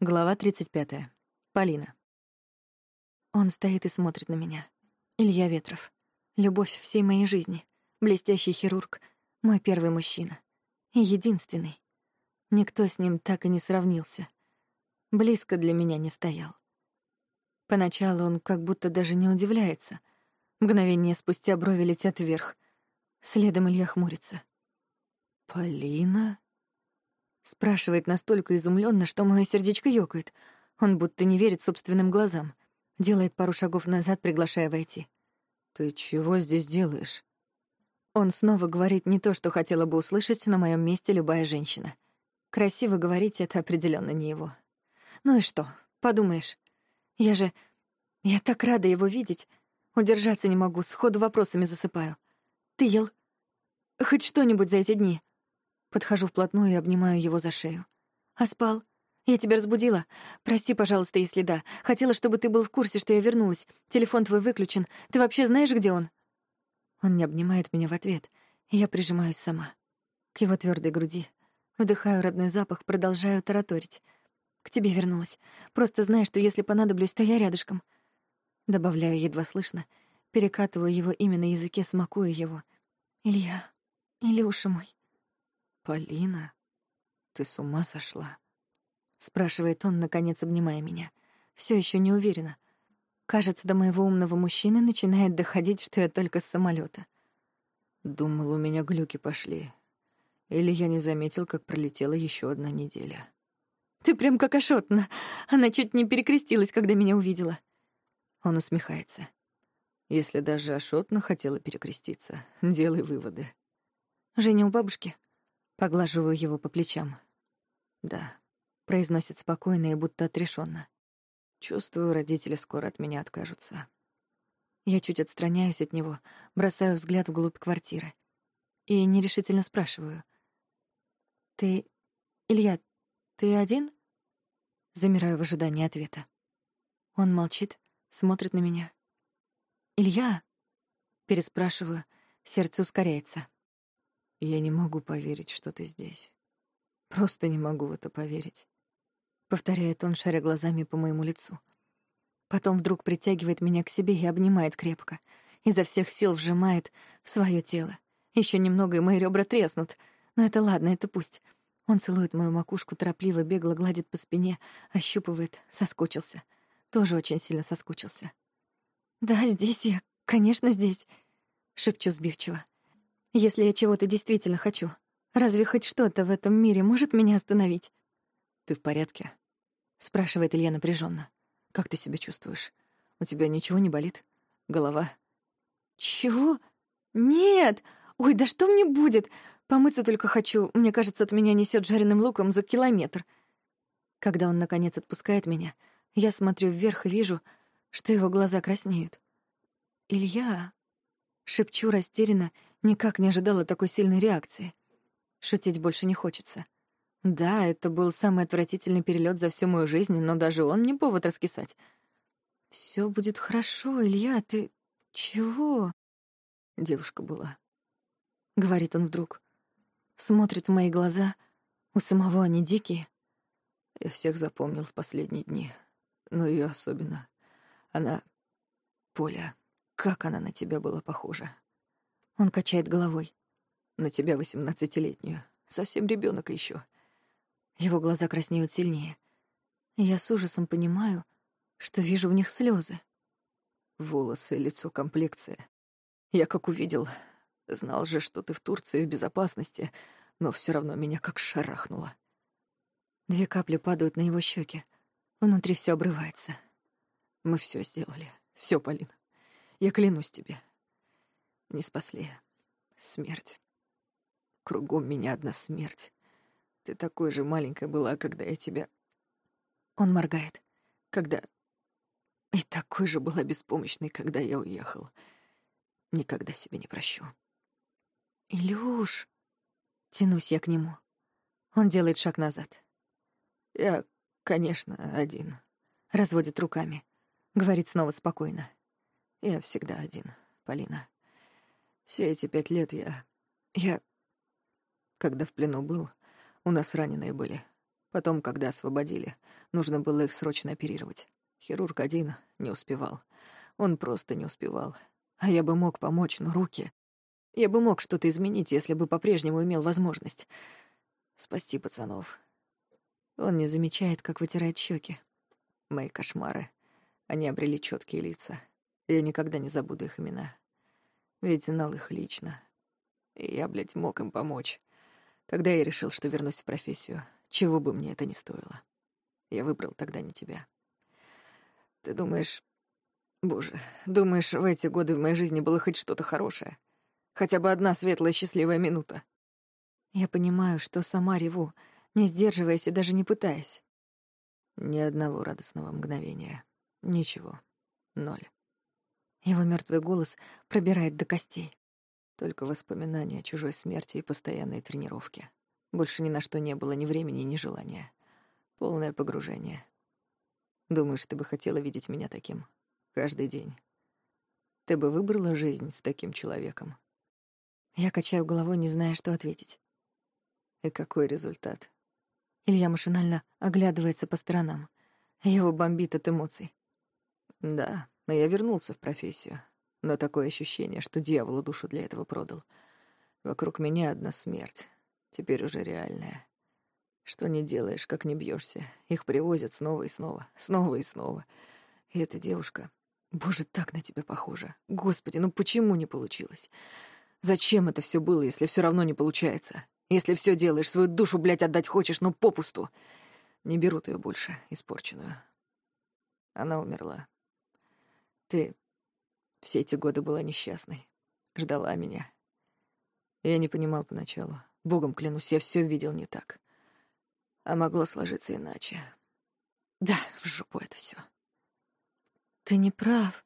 Глава 35. Полина. Он стоит и смотрит на меня. Илья Ветров. Любовь всей моей жизни. Блестящий хирург. Мой первый мужчина. И единственный. Никто с ним так и не сравнился. Близко для меня не стоял. Поначалу он как будто даже не удивляется. Мгновение спустя брови летят вверх. Следом Илья хмурится. «Полина?» Спрашивает настолько изумленно, что мое сердечко ёкает. Он будто не верит собственным глазам. Делает пару шагов назад, приглашая войти. «Ты чего здесь делаешь?» Он снова говорит не то, что хотела бы услышать на моем месте любая женщина. Красиво говорить — это определенно не его. Ну и что? Подумаешь. Я же... Я так рада его видеть. Удержаться не могу, сходу вопросами засыпаю. Ты ел? Хоть что-нибудь за эти дни? Подхожу вплотную и обнимаю его за шею. «А спал? Я тебя разбудила? Прости, пожалуйста, если да. Хотела, чтобы ты был в курсе, что я вернулась. Телефон твой выключен. Ты вообще знаешь, где он?» Он не обнимает меня в ответ, и я прижимаюсь сама. К его твердой груди. Вдыхаю родной запах, продолжаю тараторить. «К тебе вернулась. Просто знай, что если понадоблюсь, то я рядышком». Добавляю едва слышно, перекатываю его имя на языке, смакую его. «Илья, Илюша мой». «Полина, ты с ума сошла?» — спрашивает он, наконец обнимая меня. Все еще не уверена. Кажется, до моего умного мужчины начинает доходить, что я только с самолета. Думал, у меня глюки пошли. Или я не заметил, как пролетела еще одна неделя. Ты прям как Ашотна. Она чуть не перекрестилась, когда меня увидела. Он усмехается. Если даже Ашотна хотела перекреститься, делай выводы. Женя у бабушки? Поглаживаю его по плечам. «Да», — произносит спокойно и будто отрешенно. «Чувствую, родители скоро от меня откажутся». Я чуть отстраняюсь от него, бросаю взгляд вглубь квартиры и нерешительно спрашиваю. «Ты... Илья, ты один?» Замираю в ожидании ответа. Он молчит, смотрит на меня. «Илья?» Переспрашиваю, сердце ускоряется. Я не могу поверить, что ты здесь. Просто не могу в это поверить. Повторяет он, шаря глазами по моему лицу. Потом вдруг притягивает меня к себе и обнимает крепко. Изо всех сил вжимает в свое тело. Еще немного, и мои ребра треснут. Но это ладно, это пусть. Он целует мою макушку, торопливо, бегло гладит по спине, ощупывает, соскучился. Тоже очень сильно соскучился. «Да, здесь я, конечно, здесь», — шепчу сбивчиво. Если я чего-то действительно хочу, разве хоть что-то в этом мире может меня остановить? Ты в порядке? спрашивает Илья напряженно. Как ты себя чувствуешь? У тебя ничего не болит? Голова? Чего? Нет! Ой, да что мне будет? Помыться только хочу. Мне кажется, от меня несет жареным луком за километр. Когда он наконец отпускает меня, я смотрю вверх и вижу, что его глаза краснеют. Илья, шепчу растерянно Никак не ожидала такой сильной реакции. Шутить больше не хочется. Да, это был самый отвратительный перелет за всю мою жизнь, но даже он не повод раскисать. Все будет хорошо, Илья, ты чего? Девушка была. Говорит он вдруг. Смотрит в мои глаза. У самого они дикие. Я всех запомнил в последние дни. Но ее особенно. Она... Поля, как она на тебя была похожа. Он качает головой. На тебя восемнадцатилетнюю. Совсем ребенок еще. Его глаза краснеют сильнее. я с ужасом понимаю, что вижу в них слезы. Волосы, лицо, комплекция. Я как увидел, знал же, что ты в Турции в безопасности, но все равно меня как шарахнуло. Две капли падают на его щеки. Внутри все обрывается. Мы все сделали. Все, Полин. Я клянусь тебе. Не спасли. Смерть. Кругом меня одна смерть. Ты такой же маленькая была, когда я тебя... Он моргает. Когда... И такой же была беспомощной, когда я уехал. Никогда себе не прощу. Илюш! Тянусь я к нему. Он делает шаг назад. Я, конечно, один. Разводит руками. Говорит снова спокойно. Я всегда один, Полина. Все эти пять лет я... Я... Когда в плену был, у нас раненые были. Потом, когда освободили, нужно было их срочно оперировать. Хирург один не успевал. Он просто не успевал. А я бы мог помочь, но руки... Я бы мог что-то изменить, если бы по-прежнему имел возможность. Спасти пацанов. Он не замечает, как вытирает щеки. Мои кошмары. Они обрели четкие лица. Я никогда не забуду их имена. Ведь знал их лично. И я, блядь, мог им помочь. Тогда я решил, что вернусь в профессию, чего бы мне это ни стоило. Я выбрал тогда не тебя. Ты думаешь... Боже, думаешь, в эти годы в моей жизни было хоть что-то хорошее? Хотя бы одна светлая счастливая минута? Я понимаю, что сама реву, не сдерживаясь и даже не пытаясь. Ни одного радостного мгновения. Ничего. Ноль. Его мертвый голос пробирает до костей. Только воспоминания о чужой смерти и постоянные тренировки. Больше ни на что не было ни времени, ни желания. Полное погружение. Думаешь, ты бы хотела видеть меня таким? Каждый день. Ты бы выбрала жизнь с таким человеком? Я качаю головой, не зная, что ответить. И какой результат? Илья машинально оглядывается по сторонам. Его бомбит от эмоций. Да, я вернулся в профессию но такое ощущение, что дьяволу душу для этого продал. Вокруг меня одна смерть, теперь уже реальная. Что не делаешь, как не бьешься, их привозят снова и снова, снова и снова. И эта девушка, боже, так на тебя похожа. Господи, ну почему не получилось? Зачем это все было, если все равно не получается? Если все делаешь, свою душу, блядь, отдать хочешь, но попусту. Не берут ее больше, испорченную. Она умерла. Ты все эти годы была несчастной. Ждала меня. Я не понимал поначалу. Богом клянусь, я все видел не так. А могло сложиться иначе. Да, в жопу это все. Ты не прав.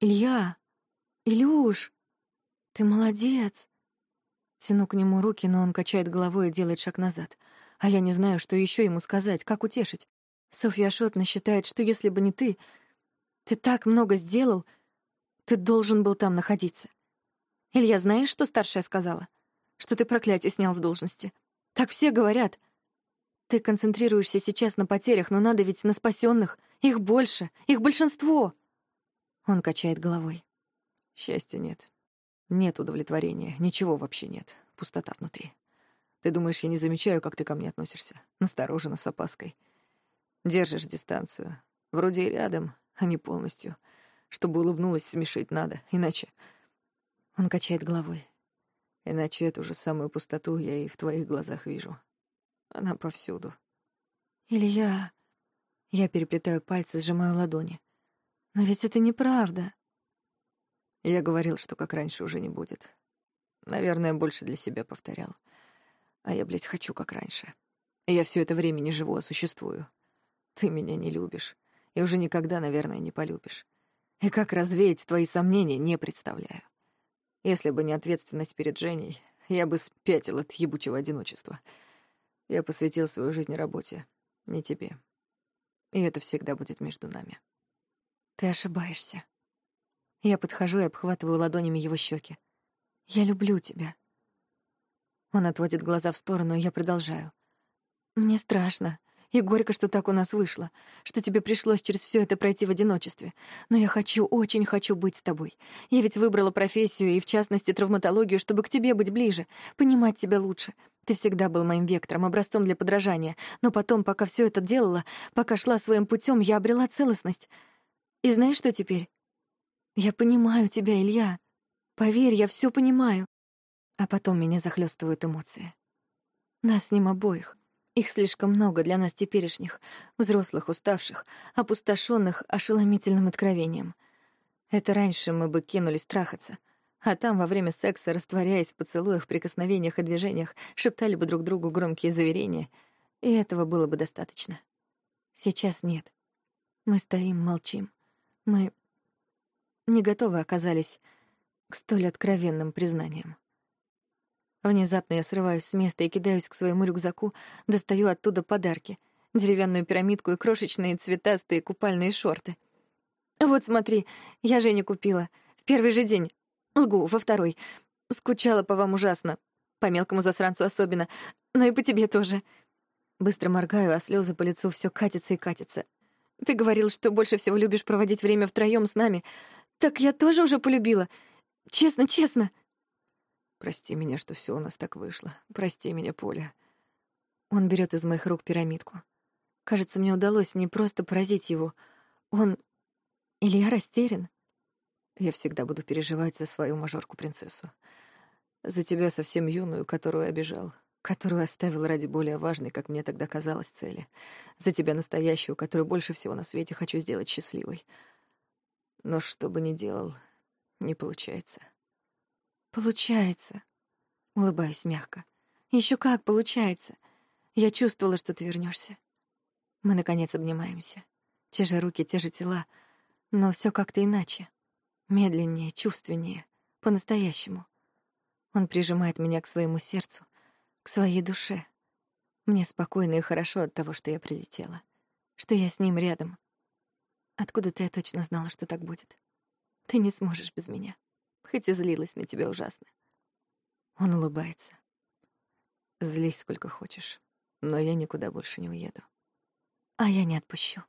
Илья, Илюш, ты молодец. Тяну к нему руки, но он качает головой и делает шаг назад. А я не знаю, что еще ему сказать, как утешить. Софья Ашотна считает, что если бы не ты, ты так много сделал — ты должен был там находиться. Илья, знаешь, что старшая сказала? Что ты проклятие снял с должности. Так все говорят. Ты концентрируешься сейчас на потерях, но надо ведь на спасенных. Их больше, их большинство. Он качает головой. Счастья нет. Нет удовлетворения, ничего вообще нет. Пустота внутри. Ты думаешь, я не замечаю, как ты ко мне относишься? Настороженно, с опаской. Держишь дистанцию. Вроде и рядом, а не полностью — чтобы улыбнулась, смешить надо, иначе... Он качает головой. Иначе эту же самую пустоту я и в твоих глазах вижу. Она повсюду. Илья... Я переплетаю пальцы, сжимаю ладони. Но ведь это неправда. Я говорил, что как раньше уже не будет. Наверное, больше для себя повторял. А я, блядь, хочу как раньше. Я все это время не живу, а существую. Ты меня не любишь. И уже никогда, наверное, не полюбишь. И как развеять твои сомнения, не представляю. Если бы не ответственность перед Женей, я бы спятил от ебучего одиночества. Я посвятил свою жизнь работе, не тебе. И это всегда будет между нами. Ты ошибаешься. Я подхожу и обхватываю ладонями его щеки. Я люблю тебя. Он отводит глаза в сторону, и я продолжаю. Мне страшно. И горько, что так у нас вышло, что тебе пришлось через все это пройти в одиночестве. Но я хочу, очень хочу быть с тобой. Я ведь выбрала профессию, и в частности травматологию, чтобы к тебе быть ближе, понимать тебя лучше. Ты всегда был моим вектором, образцом для подражания. Но потом, пока все это делала, пока шла своим путем, я обрела целостность. И знаешь, что теперь? Я понимаю тебя, Илья. Поверь, я все понимаю. А потом меня захлестывают эмоции. Нас с ним обоих. Их слишком много для нас теперешних, взрослых, уставших, опустошенных ошеломительным откровением. Это раньше мы бы кинулись трахаться, а там во время секса, растворяясь в поцелуях, прикосновениях и движениях, шептали бы друг другу громкие заверения, и этого было бы достаточно. Сейчас нет. Мы стоим, молчим. Мы не готовы оказались к столь откровенным признаниям. Внезапно я срываюсь с места и кидаюсь к своему рюкзаку, достаю оттуда подарки. Деревянную пирамидку и крошечные цветастые купальные шорты. «Вот смотри, я Жене купила. В первый же день. Лгу, во второй. Скучала по вам ужасно. По мелкому засранцу особенно. Но и по тебе тоже». Быстро моргаю, а слезы по лицу все катятся и катятся. Ты говорил, что больше всего любишь проводить время втроем с нами. Так я тоже уже полюбила. Честно, честно. Прости меня, что все у нас так вышло. Прости меня, Поля. Он берет из моих рук пирамидку. Кажется, мне удалось не просто поразить его. Он... Или я растерян? Я всегда буду переживать за свою мажорку-принцессу. За тебя совсем юную, которую обижал, которую оставил ради более важной, как мне тогда казалось, цели. За тебя настоящую, которую больше всего на свете хочу сделать счастливой. Но что бы ни делал, не получается. Получается. Улыбаюсь мягко. Еще как получается. Я чувствовала, что ты вернешься. Мы, наконец, обнимаемся. Те же руки, те же тела, но все как-то иначе. Медленнее, чувственнее, по-настоящему. Он прижимает меня к своему сердцу, к своей душе. Мне спокойно и хорошо от того, что я прилетела, что я с ним рядом. Откуда-то я точно знала, что так будет. Ты не сможешь без меня, хоть и злилась на тебя ужасно. Он улыбается. Злись сколько хочешь, но я никуда больше не уеду. А я не отпущу.